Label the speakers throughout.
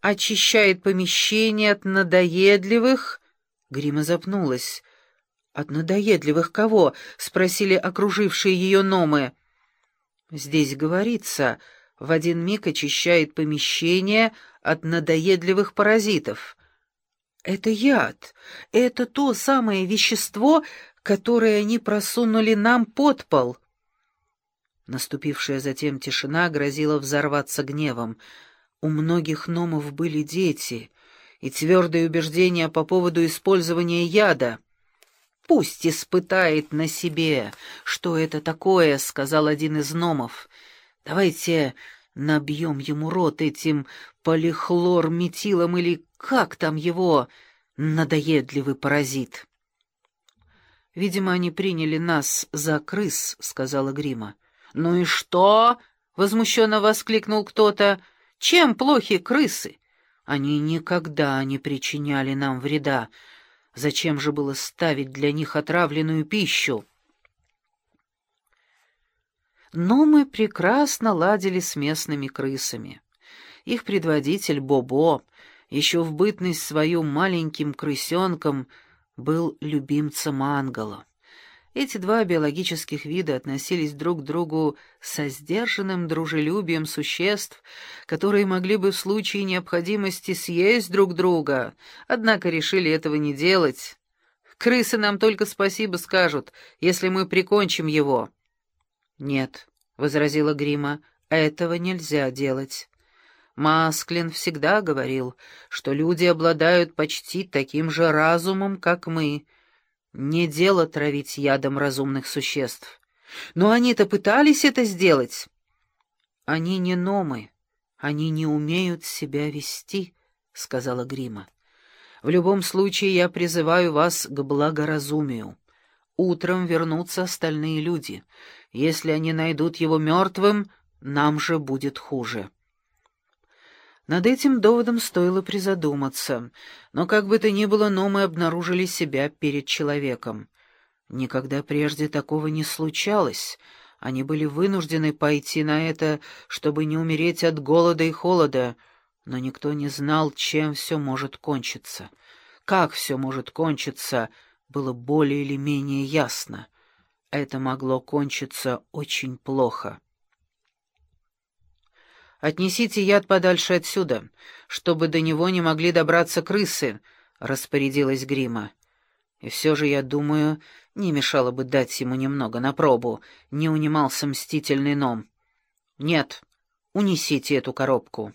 Speaker 1: очищает помещение от надоедливых...» Грима запнулась. «От надоедливых кого?» — спросили окружившие ее номы. «Здесь говорится, в один миг очищает помещение от надоедливых паразитов. Это яд, это то самое вещество, которое они просунули нам под пол». Наступившая затем тишина грозила взорваться гневом. У многих номов были дети и твердые убеждения по поводу использования яда. «Пусть испытает на себе, что это такое», — сказал один из номов. «Давайте набьем ему рот этим полихлорметилом или как там его, надоедливый паразит». «Видимо, они приняли нас за крыс», — сказала Грима. «Ну и что?» — возмущенно воскликнул кто-то. «Чем плохи крысы? Они никогда не причиняли нам вреда. Зачем же было ставить для них отравленную пищу?» Но мы прекрасно ладили с местными крысами. Их предводитель Бобо, еще в бытность свою маленьким крысенком, был любимцем ангела. Эти два биологических вида относились друг к другу со сдержанным дружелюбием существ, которые могли бы в случае необходимости съесть друг друга, однако решили этого не делать. Крысы нам только спасибо скажут, если мы прикончим его. «Нет», — возразила Грима, — «этого нельзя делать». Масклин всегда говорил, что люди обладают почти таким же разумом, как мы — не дело травить ядом разумных существ. Но они-то пытались это сделать. Они не номы, они не умеют себя вести, — сказала Грима. В любом случае я призываю вас к благоразумию. Утром вернутся остальные люди. Если они найдут его мертвым, нам же будет хуже. Над этим доводом стоило призадуматься, но как бы то ни было, номы обнаружили себя перед человеком. Никогда прежде такого не случалось. Они были вынуждены пойти на это, чтобы не умереть от голода и холода, но никто не знал, чем все может кончиться. Как все может кончиться, было более или менее ясно. Это могло кончиться очень плохо. Отнесите яд подальше отсюда, чтобы до него не могли добраться крысы», — распорядилась Грима. «И все же, я думаю, не мешало бы дать ему немного на пробу», — не унимался мстительный ном. «Нет, унесите эту коробку.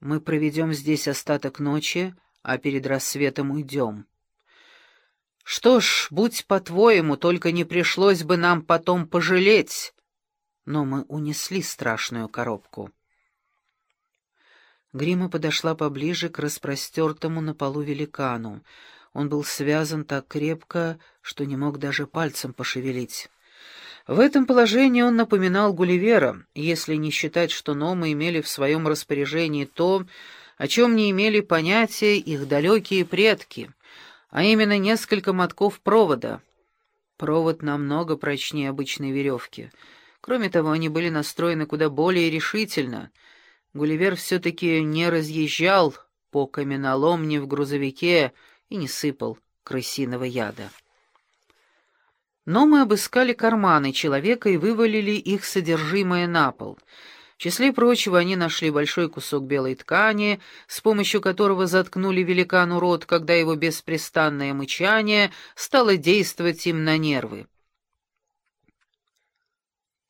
Speaker 1: Мы проведем здесь остаток ночи, а перед рассветом уйдем». «Что ж, будь по-твоему, только не пришлось бы нам потом пожалеть». Но мы унесли страшную коробку. Грима подошла поближе к распростертому на полу великану. Он был связан так крепко, что не мог даже пальцем пошевелить. В этом положении он напоминал Гулливера, если не считать, что номы имели в своем распоряжении то, о чем не имели понятия их далекие предки, а именно несколько мотков провода. Провод намного прочнее обычной веревки. Кроме того, они были настроены куда более решительно — Гулливер все-таки не разъезжал по каменоломне в грузовике и не сыпал крысиного яда. Но мы обыскали карманы человека и вывалили их содержимое на пол. В числе прочего они нашли большой кусок белой ткани, с помощью которого заткнули великану рот, когда его беспрестанное мычание стало действовать им на нервы.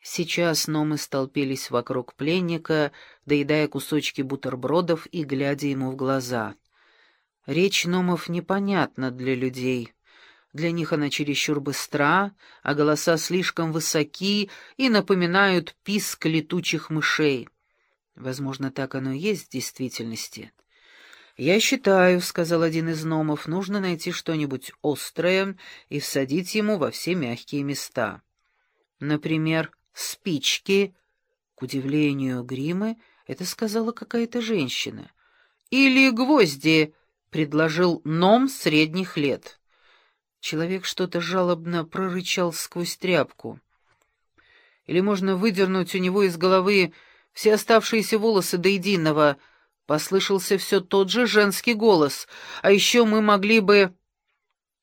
Speaker 1: Сейчас номы столпились вокруг пленника, доедая кусочки бутербродов и глядя ему в глаза. Речь номов непонятна для людей. Для них она чересчур быстра, а голоса слишком высоки и напоминают писк летучих мышей. Возможно, так оно и есть в действительности. «Я считаю», — сказал один из номов, — «нужно найти что-нибудь острое и всадить ему во все мягкие места. Например, спички. К удивлению Гримы, это сказала какая-то женщина. «Или гвозди», — предложил ном средних лет. Человек что-то жалобно прорычал сквозь тряпку. «Или можно выдернуть у него из головы все оставшиеся волосы до единого», Послышался все тот же женский голос. «А еще мы могли бы...»